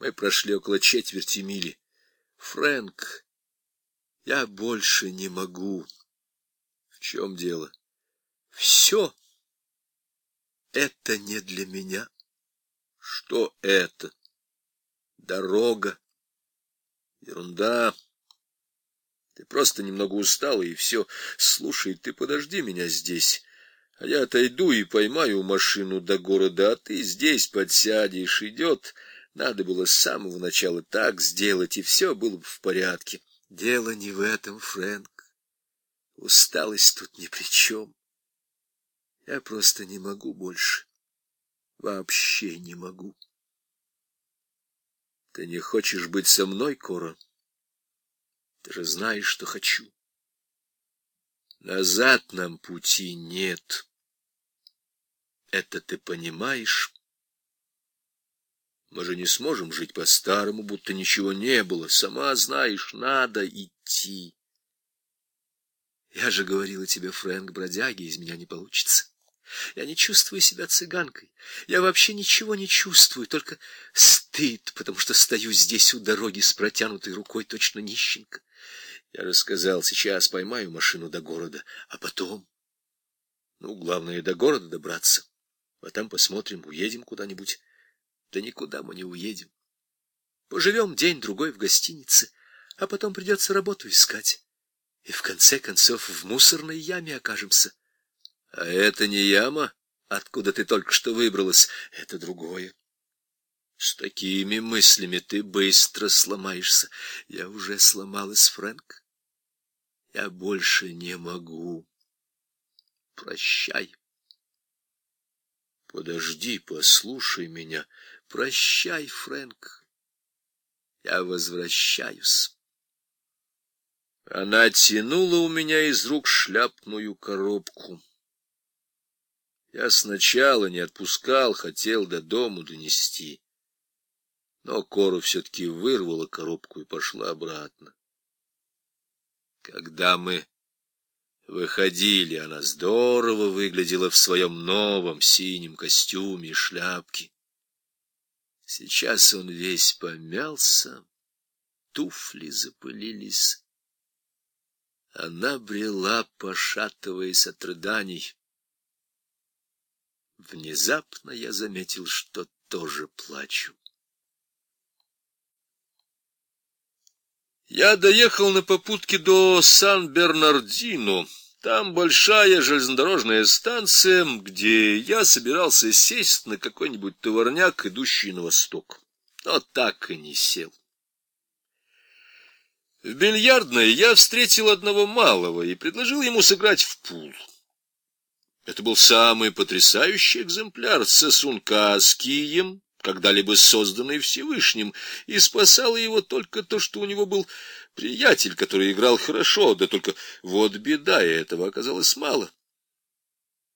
Мы прошли около четверти мили. Фрэнк, я больше не могу. В чем дело? Все это не для меня. Что это? Дорога. Ерунда. Ты просто немного устала, и все. Слушай, ты подожди меня здесь. А я отойду и поймаю машину до города, а ты здесь подсядешь. Идет. Надо было с самого начала так сделать, и все было бы в порядке. Дело не в этом, Фрэнк. Усталость тут ни при чем. Я просто не могу больше. Вообще не могу. Ты не хочешь быть со мной, Кора? Ты же знаешь, что хочу. Назад нам пути нет. Это ты понимаешь? Мы же не сможем жить по-старому, будто ничего не было. Сама знаешь, надо идти. Я же говорила тебе, Фрэнк, бродяги, из меня не получится. Я не чувствую себя цыганкой. Я вообще ничего не чувствую, только стыд, потому что стою здесь у дороги с протянутой рукой, точно нищенка. Я рассказал, сейчас поймаю машину до города, а потом... Ну, главное, до города добраться. А там посмотрим, уедем куда-нибудь. Да никуда мы не уедем. Поживем день-другой в гостинице, а потом придется работу искать. И в конце концов в мусорной яме окажемся. А это не яма, откуда ты только что выбралась, это другое. С такими мыслями ты быстро сломаешься. Я уже сломалась, Фрэнк. Я больше не могу. Прощай. Подожди, послушай меня. Прощай, Фрэнк. Я возвращаюсь. Она тянула у меня из рук шляпную коробку. Я сначала не отпускал, хотел до дому донести. Но Кора все-таки вырвала коробку и пошла обратно. Когда мы выходили, она здорово выглядела в своем новом синем костюме и шляпке. Сейчас он весь помялся, туфли запылились. Она брела, пошатываясь от рыданий. Внезапно я заметил, что тоже плачу. Я доехал на попутке до Сан-Бернардино. Там большая железнодорожная станция, где я собирался сесть на какой-нибудь товарняк, идущий на восток. Но так и не сел. В бильярдной я встретил одного малого и предложил ему сыграть в пул. Это был самый потрясающий экземпляр сосунка с кием, когда-либо созданный Всевышним, и спасало его только то, что у него был приятель, который играл хорошо, да только вот беда, и этого оказалось мало.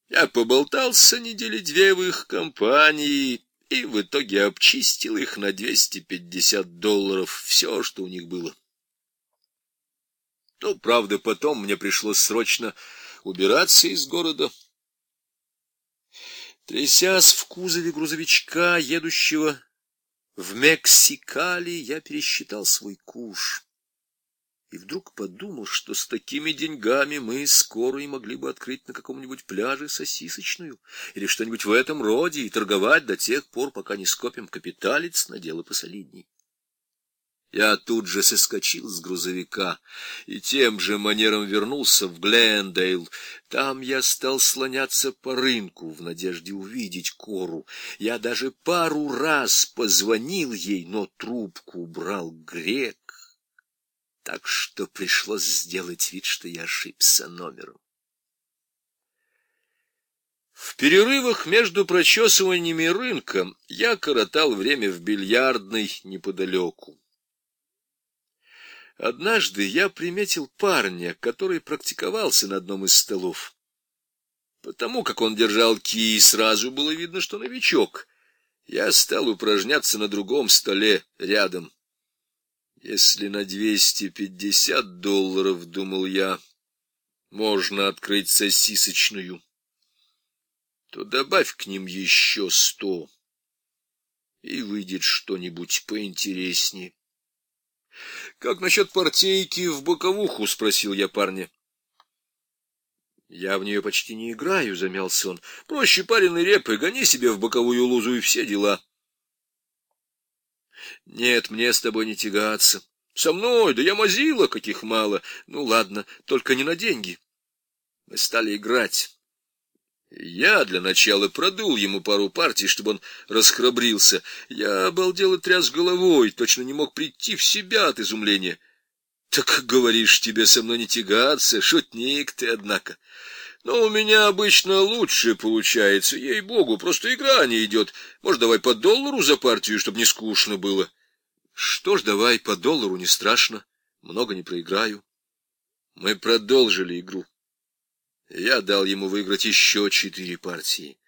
Я поболтался недели две в их компании и в итоге обчистил их на 250 долларов, все, что у них было. Ну, правда, потом мне пришлось срочно убираться из города, Трясясь в кузове грузовичка, едущего в Мексикали, я пересчитал свой куш. И вдруг подумал, что с такими деньгами мы скоро и могли бы открыть на каком-нибудь пляже сосисочную или что-нибудь в этом роде и торговать до тех пор, пока не скопим капиталец на дело посолидней. Я тут же соскочил с грузовика и тем же манером вернулся в Глендейл. Там я стал слоняться по рынку в надежде увидеть Кору. Я даже пару раз позвонил ей, но трубку брал грек. Так что пришлось сделать вид, что я ошибся номером. В перерывах между прочесываниями рынка я коротал время в бильярдной неподалеку. Однажды я приметил парня, который практиковался на одном из столов. Потому как он держал кий, сразу было видно, что новичок. Я стал упражняться на другом столе рядом. Если на двести пятьдесят долларов, думал я, можно открыть сосисочную, то добавь к ним еще сто. и выйдет что-нибудь поинтереснее. — Как насчет партейки в боковуху? — спросил я парня. — Я в нее почти не играю, — замялся он. — Проще пареной репы, гони себе в боковую лузу и все дела. — Нет, мне с тобой не тягаться. Со мной, да я мазила, каких мало. Ну, ладно, только не на деньги. Мы стали играть. Я для начала продул ему пару партий, чтобы он расхрабрился. Я обалдел и тряс головой, точно не мог прийти в себя от изумления. Так, говоришь, тебе со мной не тягаться, шутник ты, однако. Но у меня обычно лучше получается, ей-богу, просто игра не идет. Может, давай по доллару за партию, чтобы не скучно было? Что ж, давай по доллару, не страшно, много не проиграю. Мы продолжили игру. Я дал ему выиграть еще четыре партии.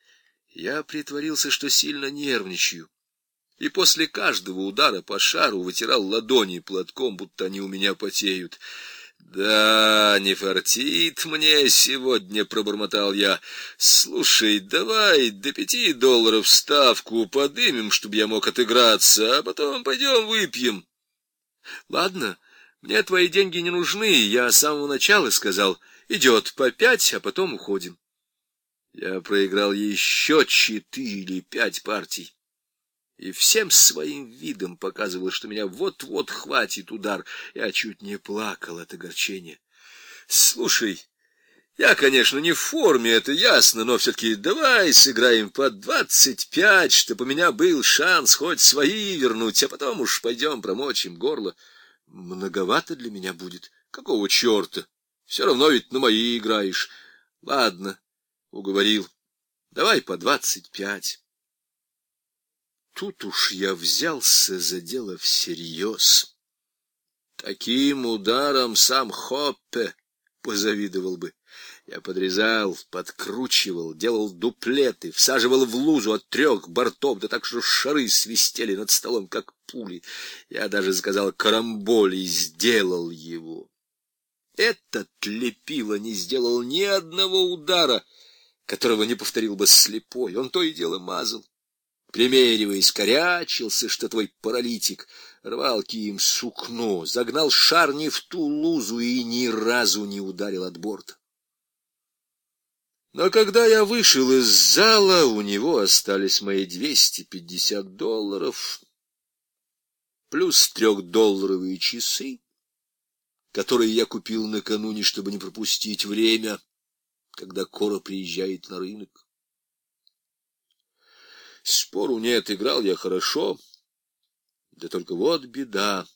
Я притворился, что сильно нервничаю, и после каждого удара по шару вытирал ладони платком, будто они у меня потеют. «Да, не фартит мне сегодня», — пробормотал я. «Слушай, давай до пяти долларов ставку подымем, чтобы я мог отыграться, а потом пойдем выпьем». «Ладно, мне твои деньги не нужны, я с самого начала сказал». Идет по пять, а потом уходим. Я проиграл еще четыре или пять партий. И всем своим видом показывал, что меня вот-вот хватит удар. Я чуть не плакал от огорчения. Слушай, я, конечно, не в форме, это ясно, но все-таки давай сыграем по двадцать пять, чтобы у меня был шанс хоть свои вернуть, а потом уж пойдем промочим горло. Многовато для меня будет. Какого черта? Все равно ведь на мои играешь. Ладно, уговорил. Давай по двадцать пять. Тут уж я взялся за дело всерьез. Таким ударом сам Хоппе позавидовал бы. Я подрезал, подкручивал, делал дуплеты, всаживал в лузу от трех бортов, да так, что шары свистели над столом, как пули. Я даже сказал карамболь и сделал его. Этот лепило не сделал ни одного удара, которого не повторил бы слепой. Он то и дело мазал. Примериваясь, корячился, что твой паралитик, рвал кием сукно, загнал шар не в ту лузу и ни разу не ударил от борта. Но когда я вышел из зала, у него остались мои двести пятьдесят долларов, плюс трехдолларовые часы, которые я купил накануне, чтобы не пропустить время, когда Кора приезжает на рынок. Спору нет, играл я хорошо, да только вот беда.